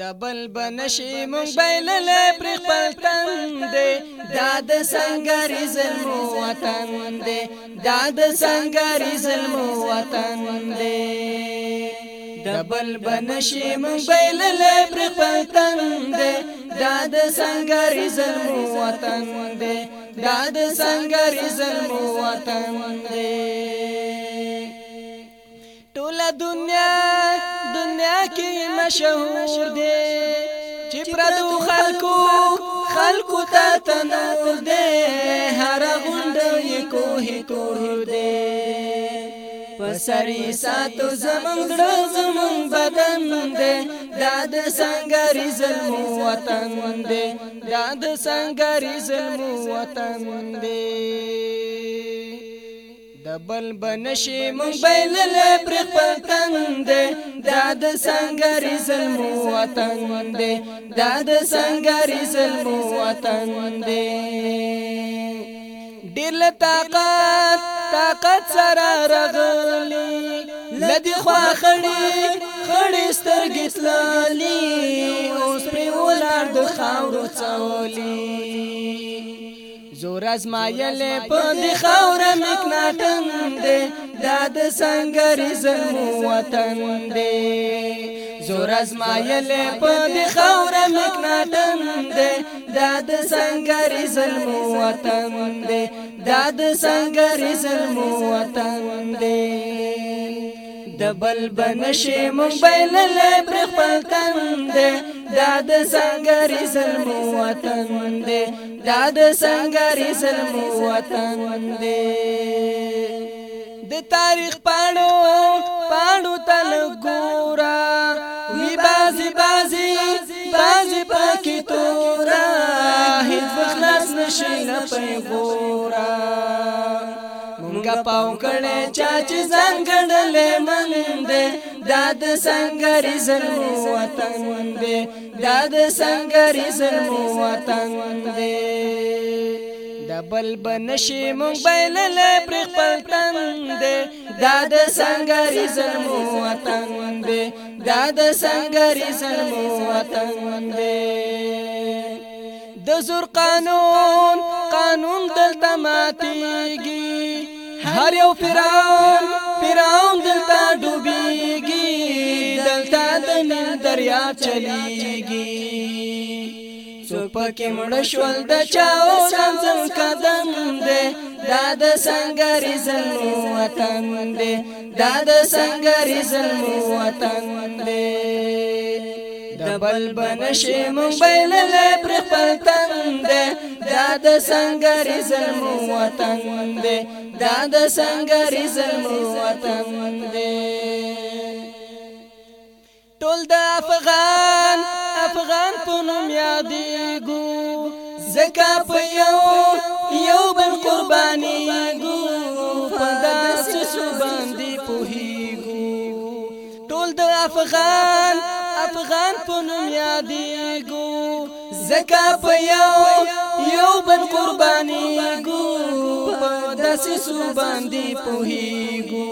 د بل بنشي مونږ بیلل پر خپل تندې دا د سنگاري ظلم وطن دې دا د سنگاري ظلم وطن دې د بل بنشي مونږ بیلل پر خپل تندې دا د سنگاري ظلم وطن دې دا د سنگاري ظلم وطن دې دنیا دنیا کې مشهور دی چې پردو خلکو خلکو ته تنور دی هر غونډه یې کوه تور دی پسری ساتو زمون دړو زمون بدن دې داد سنگاري ظلم وطن دې داد سنگاري ظلم وطن دې د بل بنشي مونږ بیل له پر خپل تند دا د سنگاري ظلم وطن دې دا د سنگاري ظلم وطن دې ډیر طاقت طاقت سره رغلی لدی خوا خړی خړی سترګې تللی اوس پر ولر د خاورو څولې زور ازمایلې په دې خاور مکناټن دې دا د سنگري زمو وطن دې زور ازمایلې په دې خاور مکناټن دې دا د سنگري زمو وطن دې دا د سنگري زمو وطن دې د بل بنشي مونږ بیل له پر خپل تند دا د سنگري سلم وطن دې دا د سنگري سلم وطن دې د تاریخ پاڼو پاڼو تل ګورا وی بازي بازي بازي پکې تورا هیڅ خلاص نشي نه پې ګورا مونږه پاو کړه چا چې څنګهړلې مند داد څنګه رزل وطن دې داد څنګه رزل وطن دې دبل بنشي مونږ بیلل پر خپل تند داد څنګه ریزل مو وطن دې داد څنګه ریزل مو وطن دې د زور قانون قانون دلته ماتيږي هر یو پیران پیران دلتا ډوبېږي دلتا د نن دریا چلیږي څوپک مړ شول د چاو سمزم قدم دې دا د سنگر زلمو وطن دې دا د سنگر زلمو وطن دې بل بنشي مونږ بیلل پر خپل تند دا د سنگر ظلم وطن دی دا د سنگر ظلم وطن دی ټول د افغان افغان په نوم یادېګو زکه په یو یو بل قربانېګو په داسې څه باندې پوهېږو ټول د افغان افغان په نوم یادېږو ځکه په یو یو بن قربانېږو په دسیسو باندې پوهېږو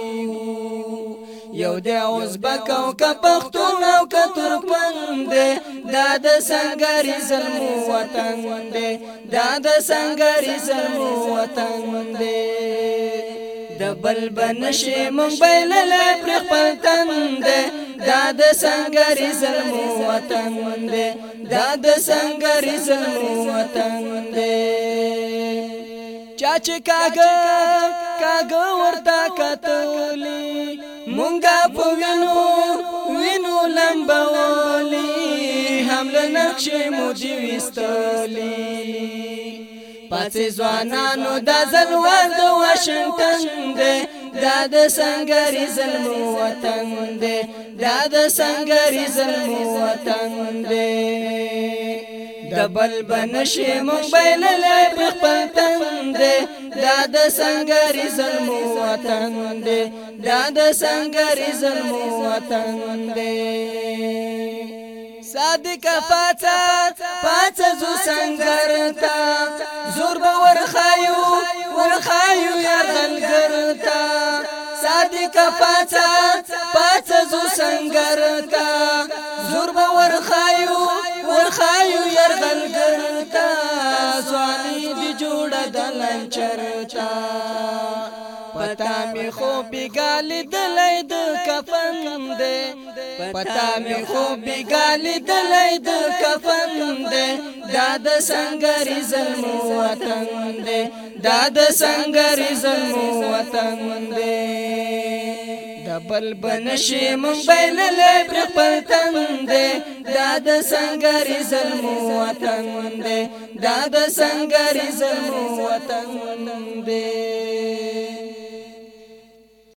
یو د ازبک او که پښتون او که ترکمن دی دا د سنګري زلمو وطن دی دا د سنګري زلمو وطن دی د بل بنشي مونږ بیل له پر خپل تند دا د سنگری ظلم وطن دی دا د سنگری ظلم وطن دی چاچ کاګ کاګ ورتا کتلی مونږه په وینو وینو لمبولی حمل نقشې مو دی وستلی پاتې ځوانانو د ځلوند واشنگټن دی دا د سنگری ظلم وطن دی دا د سنگری ظلم وطن دی دبل بنشي موبایل لای په خپل تند دا د سنگری ظلم وطن دی دا د سنگری ظلم وطن دی صادق فاطمه کا پاتا پاتا زو سنگر کا زور به ورخایو ورخایو يرغل ګرتا ځواني دی جوړه د لنچرتا پتا می خو بګال دلې د کفن دې پتا می خو بګال دلې د کفن دې داد سنگري زلم وطن دې داد سنگري زلم وطن دې بل بنشي موبایل له پر پتند دا د سنگري ظلم وطن دا د سنگري ظلم وطن